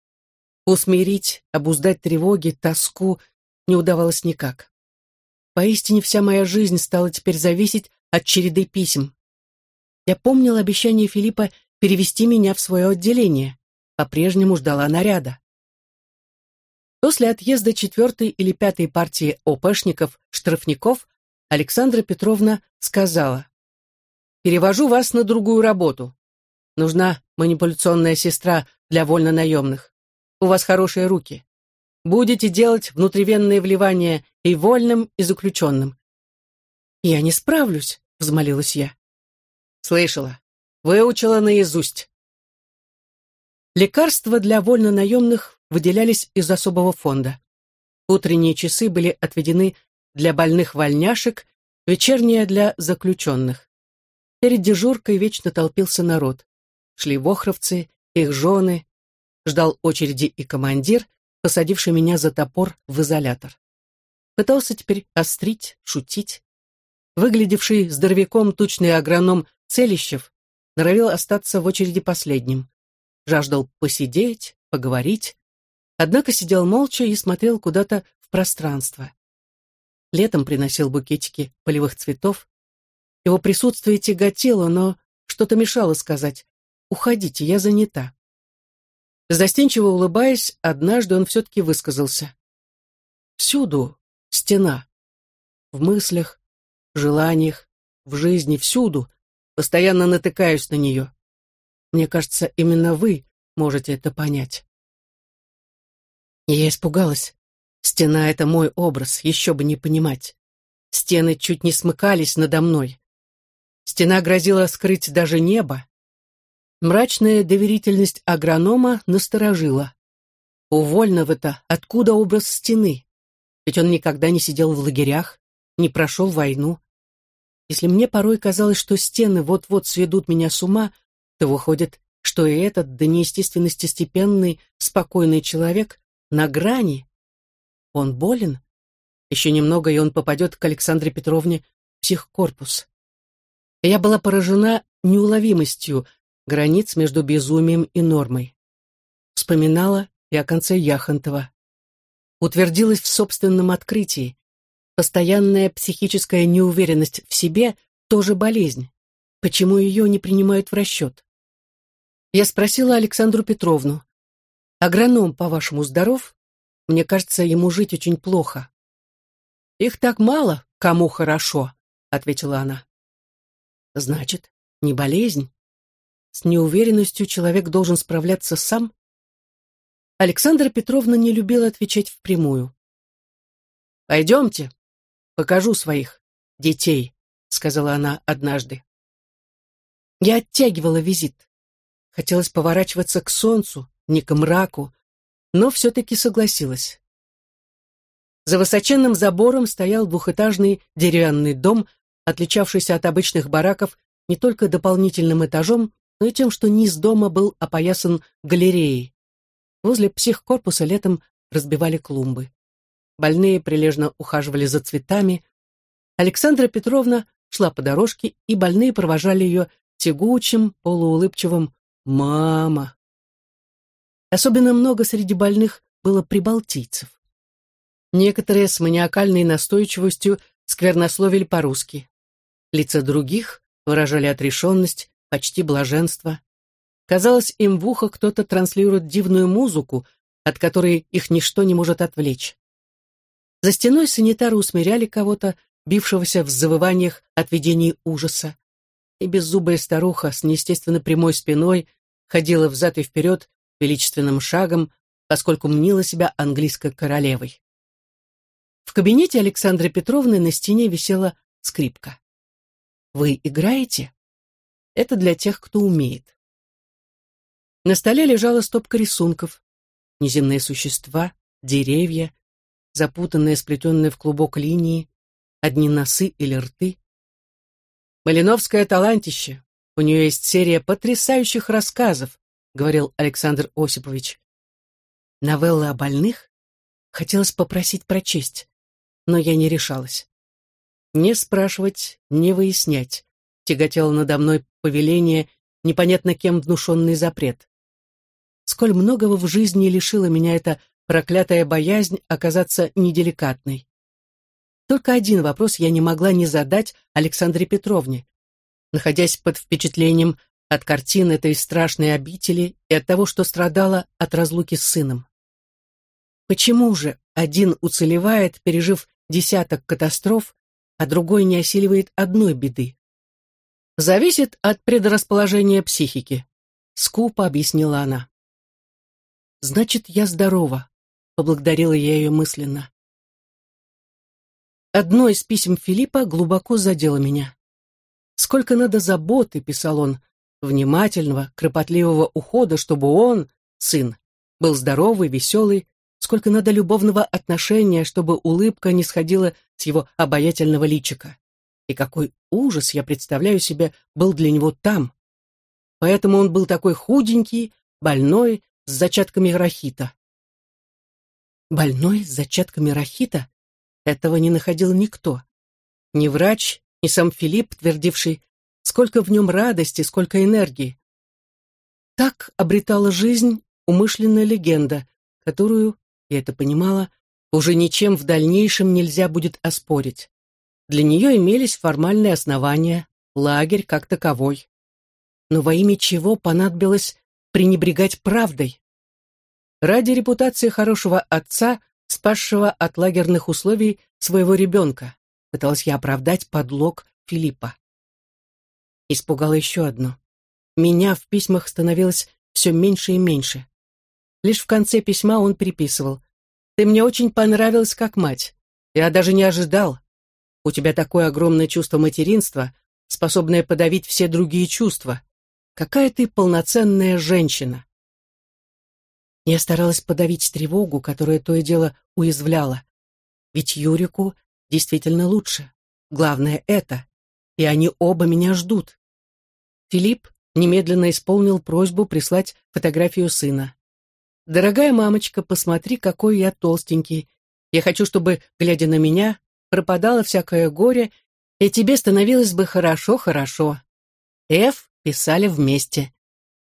Усмирить, обуздать тревоги, тоску не удавалось никак. Поистине вся моя жизнь стала теперь зависеть от череды писем. Я помнила обещание Филиппа перевести меня в свое отделение. По-прежнему ждала наряда. После отъезда четвертой или пятой партии ОПшников, штрафников, Александра Петровна сказала, «Перевожу вас на другую работу. Нужна манипуляционная сестра для вольнонаемных. У вас хорошие руки. Будете делать внутривенные вливания и вольным, и заключенным. «Я не справлюсь», — взмолилась я. «Слышала. Выучила наизусть». Лекарства для вольнонаемных выделялись из особого фонда. Утренние часы были отведены для больных вольняшек, вечерние для заключенных. Перед дежуркой вечно толпился народ. Шли вохровцы, их жены. Ждал очереди и командир, посадивший меня за топор в изолятор. Пытался теперь острить, шутить. Выглядевший здоровяком тучный агроном Целищев норовил остаться в очереди последним. Жаждал посидеть, поговорить, однако сидел молча и смотрел куда-то в пространство. Летом приносил букетики полевых цветов. Его присутствие тяготело, но что-то мешало сказать «Уходите, я занята». Застенчиво улыбаясь, однажды он все-таки высказался. «Всюду стена. В мыслях, желаниях, в жизни, всюду. Постоянно натыкаюсь на нее. Мне кажется, именно вы можете это понять». Я испугалась. Стена — это мой образ, еще бы не понимать. Стены чуть не смыкались надо мной. Стена грозила скрыть даже небо. Мрачная доверительность агронома насторожила. У Вольного-то откуда образ стены? Ведь он никогда не сидел в лагерях, не прошел войну. Если мне порой казалось, что стены вот-вот сведут меня с ума, то выходит, что и этот до неестественности степенный, спокойный человек на грани. Он болен? Еще немного, и он попадет к Александре Петровне в психкорпус. Я была поражена неуловимостью, границ между безумием и нормой. Вспоминала и о конце Яхонтова. Утвердилась в собственном открытии. Постоянная психическая неуверенность в себе тоже болезнь. Почему ее не принимают в расчет? Я спросила Александру Петровну. «Агроном, по-вашему, здоров? Мне кажется, ему жить очень плохо». «Их так мало, кому хорошо», — ответила она. «Значит, не болезнь?» С неуверенностью человек должен справляться сам? Александра Петровна не любила отвечать впрямую. «Пойдемте, покажу своих детей», — сказала она однажды. Я оттягивала визит. Хотелось поворачиваться к солнцу, не к мраку, но все-таки согласилась. За высоченным забором стоял двухэтажный деревянный дом, отличавшийся от обычных бараков не только дополнительным этажом, но и тем, что низ дома был опоясан галереей. Возле психкорпуса летом разбивали клумбы. Больные прилежно ухаживали за цветами. Александра Петровна шла по дорожке, и больные провожали ее тягучим, полуулыбчивым «мама». Особенно много среди больных было прибалтийцев. Некоторые с маниакальной настойчивостью сквернословили по-русски. Лица других выражали отрешенность, почти блаженство. Казалось, им в ухо кто-то транслирует дивную музыку, от которой их ничто не может отвлечь. За стеной санитары усмиряли кого-то, бившегося в завываниях от видений ужаса. И беззубая старуха с неестественно прямой спиной ходила взад и вперед величественным шагом, поскольку мнила себя английской королевой. В кабинете Александры Петровны на стене висела скрипка. «Вы играете?» Это для тех, кто умеет. На столе лежала стопка рисунков. Неземные существа, деревья, запутанные, сплетенные в клубок линии, одни носы или рты. «Малиновское талантище. У нее есть серия потрясающих рассказов», говорил Александр Осипович. Новеллы о больных? Хотелось попросить прочесть, но я не решалась. Не спрашивать, не выяснять тяготело надо мной повеление, непонятно кем внушенный запрет. Сколь многого в жизни лишила меня эта проклятая боязнь оказаться неделикатной. Только один вопрос я не могла не задать Александре Петровне. находясь под впечатлением от картин этой страшной обители и от того, что страдала от разлуки с сыном. Почему же один уцелевает, пережив десяток катастроф, а другой не осиливает одной беды? Зависит от предрасположения психики, скупо объяснила она. Значит, я здорова, поблагодарила я ее мысленно. Одно из писем Филиппа глубоко задело меня. Сколько надо заботы, писал он, внимательного, кропотливого ухода, чтобы он, сын, был здоровый, веселый, сколько надо любовного отношения, чтобы улыбка не сходила с его обаятельного личика. И какой ужас, я представляю себе, был для него там. Поэтому он был такой худенький, больной, с зачатками рахита. Больной с зачатками рахита? Этого не находил никто. Ни врач, ни сам Филипп, твердивший, сколько в нем радости, сколько энергии. Так обретала жизнь умышленная легенда, которую, я это понимала, уже ничем в дальнейшем нельзя будет оспорить. Для нее имелись формальные основания, лагерь как таковой. Но во имя чего понадобилось пренебрегать правдой? Ради репутации хорошего отца спасшего от лагерных условий своего ребенка, пыталась я оправдать подлог Филиппа. Испугало еще одно. Меня в письмах становилось все меньше и меньше. Лишь в конце письма он приписывал. «Ты мне очень понравилась как мать. Я даже не ожидал. У тебя такое огромное чувство материнства, способное подавить все другие чувства. Какая ты полноценная женщина!» Я старалась подавить тревогу, которая то и дело уязвляла. Ведь Юрику действительно лучше. Главное это. И они оба меня ждут. Филипп немедленно исполнил просьбу прислать фотографию сына. «Дорогая мамочка, посмотри, какой я толстенький. Я хочу, чтобы, глядя на меня, пропадало всякое горе, и тебе становилось бы хорошо-хорошо». «Ф» писали вместе.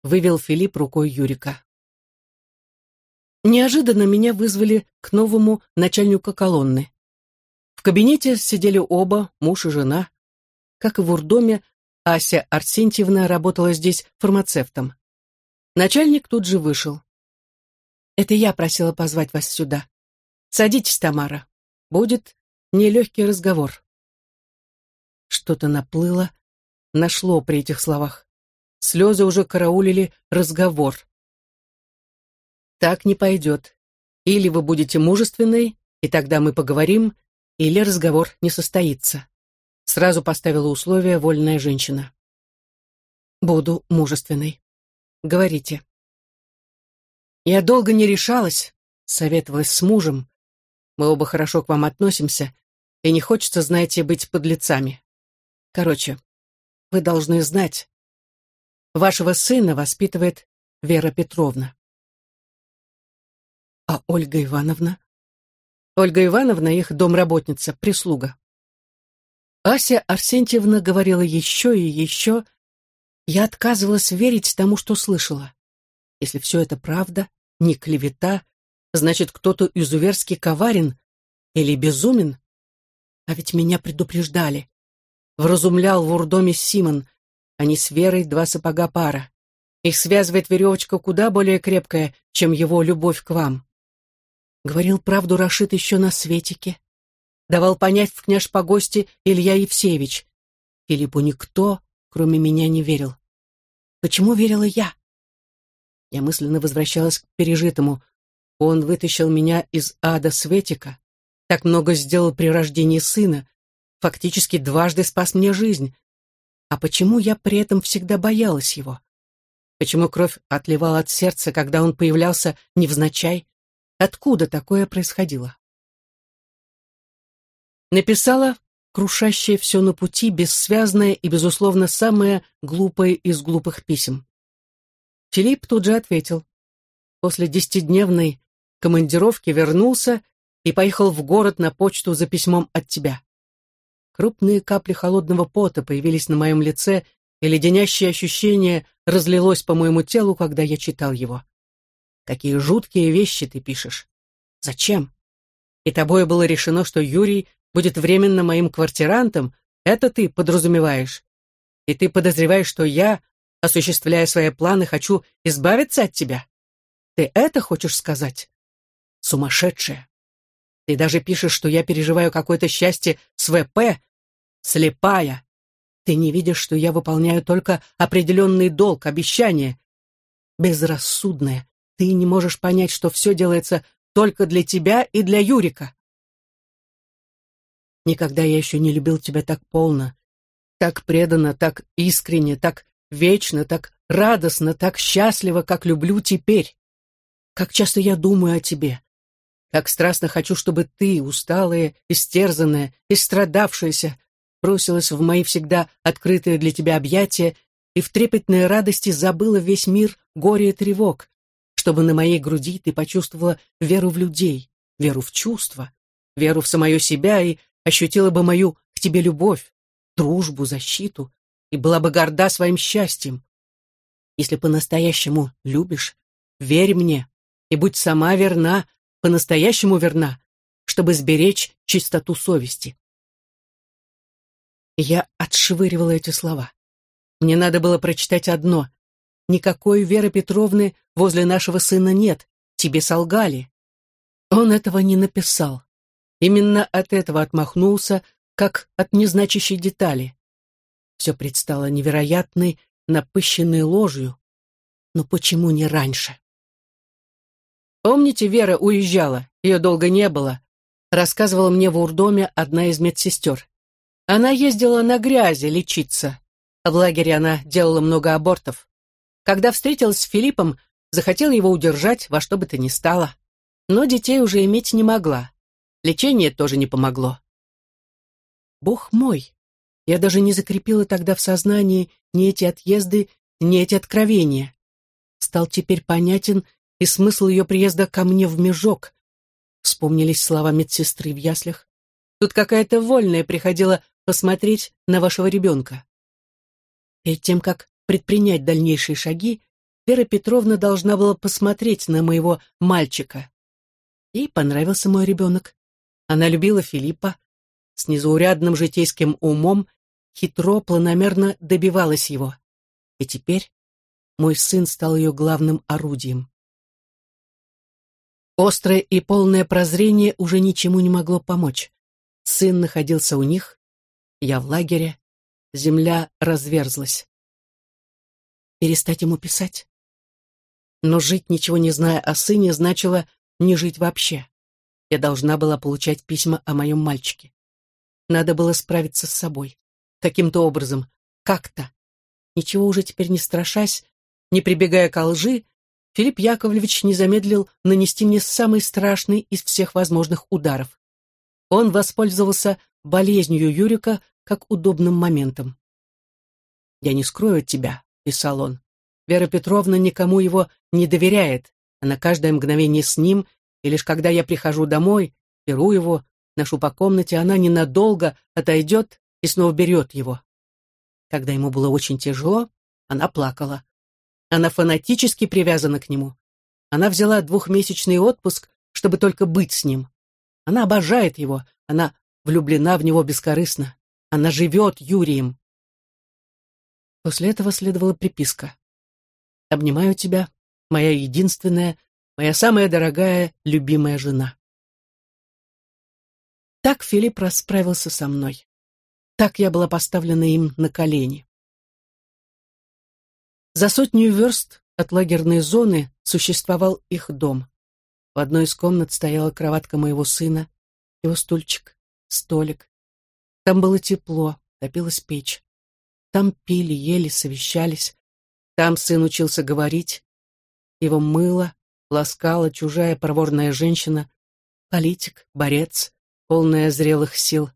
Вывел Филипп рукой Юрика. Неожиданно меня вызвали к новому начальнику колонны. В кабинете сидели оба, муж и жена. Как и в урдоме, Ася Арсентьевна работала здесь фармацевтом. Начальник тут же вышел. «Это я просила позвать вас сюда. Садитесь, Тамара. Будет нелегкий разговор». Что-то наплыло, нашло при этих словах. Слезы уже караулили разговор. Так не пойдет. Или вы будете мужественной, и тогда мы поговорим, или разговор не состоится. Сразу поставила условие вольная женщина. Буду мужественной. Говорите. Я долго не решалась, советовалась с мужем. Мы оба хорошо к вам относимся, и не хочется, знаете, быть подлецами. Короче, вы должны знать. Вашего сына воспитывает Вера Петровна. А Ольга Ивановна? Ольга Ивановна их домработница, прислуга. Ася Арсентьевна говорила еще и еще. Я отказывалась верить тому, что слышала. Если все это правда, не клевета, значит, кто-то изуверски коварен или безумен. А ведь меня предупреждали. Вразумлял в урдоме Симон. Они с Верой два сапога пара. Их связывает веревочка куда более крепкая, чем его любовь к вам. Говорил правду Рашид еще на светике. Давал понять в княж погости Илья Евсеевич. Филиппу никто, кроме меня, не верил. Почему верила я? Я мысленно возвращалась к пережитому. Он вытащил меня из ада Светика, так много сделал при рождении сына, фактически дважды спас мне жизнь. А почему я при этом всегда боялась его? Почему кровь отливала от сердца, когда он появлялся невзначай? Откуда такое происходило? Написала крушащее все на пути, бессвязное и, безусловно, самое глупое из глупых писем. Филипп тут же ответил. После десятидневной командировки вернулся и поехал в город на почту за письмом от тебя. Крупные капли холодного пота появились на моем лице, и леденящее ощущение разлилось по моему телу, когда я читал его. Какие жуткие вещи ты пишешь. Зачем? И тобой было решено, что Юрий будет временно моим квартирантом, это ты подразумеваешь. И ты подозреваешь, что я, осуществляя свои планы, хочу избавиться от тебя? Ты это хочешь сказать? Сумасшедшая. Ты даже пишешь, что я переживаю какое-то счастье с ВП. Слепая. Ты не видишь, что я выполняю только определенный долг, обещание. Безрассудная. Ты не можешь понять, что все делается только для тебя и для Юрика. Никогда я еще не любил тебя так полно, так преданно, так искренне, так вечно, так радостно, так счастливо, как люблю теперь. Как часто я думаю о тебе. Как страстно хочу, чтобы ты, усталая, истерзанная, истрадавшаяся, бросилась в мои всегда открытые для тебя объятия и в трепетной радости забыла весь мир горе и тревог, чтобы на моей груди ты почувствовала веру в людей, веру в чувства, веру в самое себя и ощутила бы мою к тебе любовь, дружбу, защиту и была бы горда своим счастьем. Если по-настоящему любишь, верь мне и будь сама верна, по-настоящему верна, чтобы сберечь чистоту совести. Я отшвыривала эти слова. Мне надо было прочитать одно. «Никакой Веры Петровны возле нашего сына нет. Тебе солгали». Он этого не написал. Именно от этого отмахнулся, как от незначащей детали. Все предстало невероятной, напыщенной ложью. Но почему не раньше? Помните, Вера уезжала, ее долго не было, рассказывала мне в урдоме одна из медсестер. Она ездила на грязи лечиться. В лагере она делала много абортов. Когда встретилась с Филиппом, захотела его удержать во что бы то ни стало. Но детей уже иметь не могла. Лечение тоже не помогло. Бог мой! Я даже не закрепила тогда в сознании ни эти отъезды, ни эти откровения. Стал теперь понятен и смысл ее приезда ко мне в межок. Вспомнились слова медсестры в яслях. Тут какая-то вольная приходила посмотреть на вашего ребенка. Перед тем, как предпринять дальнейшие шаги, Вера Петровна должна была посмотреть на моего мальчика. Ей понравился мой ребенок. Она любила Филиппа, с незаурядным житейским умом, хитро, планомерно добивалась его. И теперь мой сын стал ее главным орудием. Острое и полное прозрение уже ничему не могло помочь. Сын находился у них, я в лагере, земля разверзлась. Перестать ему писать? Но жить, ничего не зная о сыне, значило не жить вообще. Я должна была получать письма о моем мальчике. Надо было справиться с собой. Каким-то образом, как-то. Ничего уже теперь не страшась, не прибегая к лжи, Филипп Яковлевич не замедлил нанести мне самый страшный из всех возможных ударов. Он воспользовался болезнью Юрика как удобным моментом. «Я не скрою от тебя», — писал он. «Вера Петровна никому его не доверяет. Она каждое мгновение с ним и лишь когда я прихожу домой, беру его, ношу по комнате, она ненадолго отойдет и снова берет его. Когда ему было очень тяжело, она плакала. Она фанатически привязана к нему. Она взяла двухмесячный отпуск, чтобы только быть с ним. Она обожает его, она влюблена в него бескорыстно. Она живет Юрием. После этого следовала приписка. «Обнимаю тебя, моя единственная, моя самая дорогая, любимая жена. Так Филипп расправился со мной. Так я была поставлена им на колени. За сотню верст от лагерной зоны существовал их дом. В одной из комнат стояла кроватка моего сына, его стульчик, столик. Там было тепло, топилась печь. Там пили, ели, совещались. Там сын учился говорить. Его мыло, ласкала чужая проворная женщина, политик, борец, полная зрелых сил,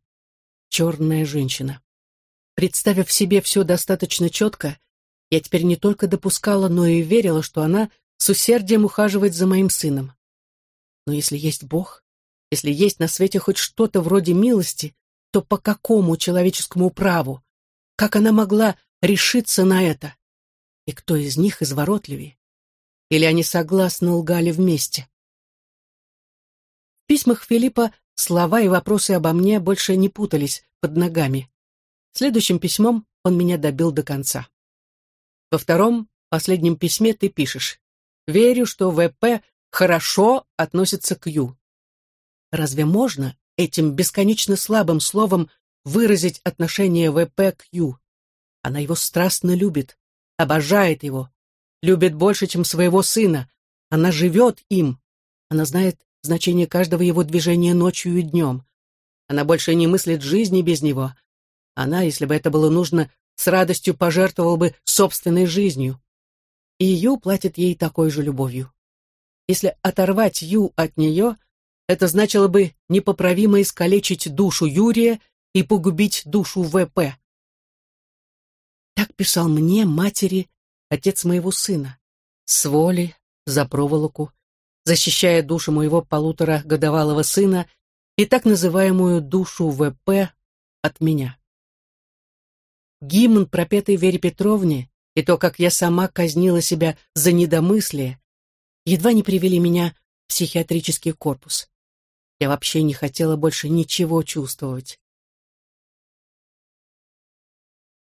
черная женщина. Представив себе все достаточно четко, я теперь не только допускала, но и верила, что она с усердием ухаживает за моим сыном. Но если есть Бог, если есть на свете хоть что-то вроде милости, то по какому человеческому праву? Как она могла решиться на это? И кто из них изворотливее? Или они согласно лгали вместе? В письмах Филиппа слова и вопросы обо мне больше не путались под ногами. Следующим письмом он меня добил до конца. Во втором, последнем письме ты пишешь «Верю, что ВП хорошо относится к Ю». Разве можно этим бесконечно слабым словом выразить отношение ВП к Ю? Она его страстно любит, обожает его, любит больше, чем своего сына. Она живет им. Она знает значение каждого его движения ночью и днем. Она больше не мыслит жизни без него. Она, если бы это было нужно, с радостью пожертвовала бы собственной жизнью. И Ю платит ей такой же любовью. Если оторвать Ю от нее, это значило бы непоправимо искалечить душу Юрия и погубить душу ВП. Так писал мне, матери, отец моего сына, с воли, за проволоку, защищая душу моего полуторагодовалого сына и так называемую душу ВП от меня. Гимн, пропетый Вере Петровне, и то, как я сама казнила себя за недомыслие, едва не привели меня в психиатрический корпус. Я вообще не хотела больше ничего чувствовать.